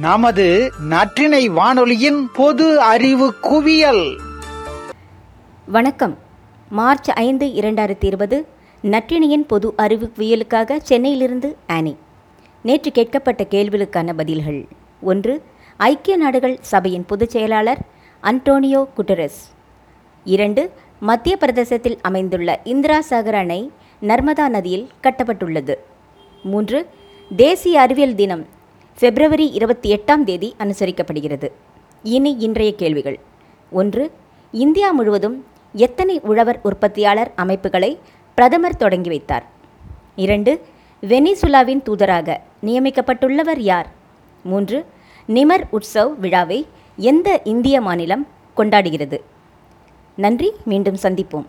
நமது நற்றினை வானொலியின் பொது அறிவு குவியல். வணக்கம். மார்ச் ஐந்து இரண்டாயிரத்தி இருபது நற்றினியின் பொது அறிவு குவியலுக்காக சென்னையிலிருந்து ஆனி. நேற்று கேட்கப்பட்ட கேள்விகளுக்கான பதில்கள். ஒன்று ஐக்கிய நாடுகள் சபையின் பொதுச் செயலாளர் அன்டோனியோ குட்டரஸ். இரண்டு மத்திய பிரதேசத்தில் அமைந்துள்ள இந்திரா சாகர் அணை நர்மதா நதியில் கட்டப்பட்டுள்ளது. மூன்று தேசிய அறிவியல் தினம் பிப்ரவரி இருபத்தி எட்டாம் தேதி அனுசரிக்கப்படுகிறது. இனி இன்றைய கேள்விகள். ஒன்று இந்தியா முழுவதும் எத்தனை உழவர் உற்பத்தியாளர் அமைப்புகளை பிரதமர் தொடங்கி வைத்தார்? இரண்டு வெனிசுலாவின் தூதராக நியமிக்கப்பட்டுள்ளவர் யார்? மூன்று நிமர் உற்சவ் விழாவை எந்த இந்திய மாநிலம் கொண்டாடுகிறது? நன்றி மீண்டும் சந்திப்போம்.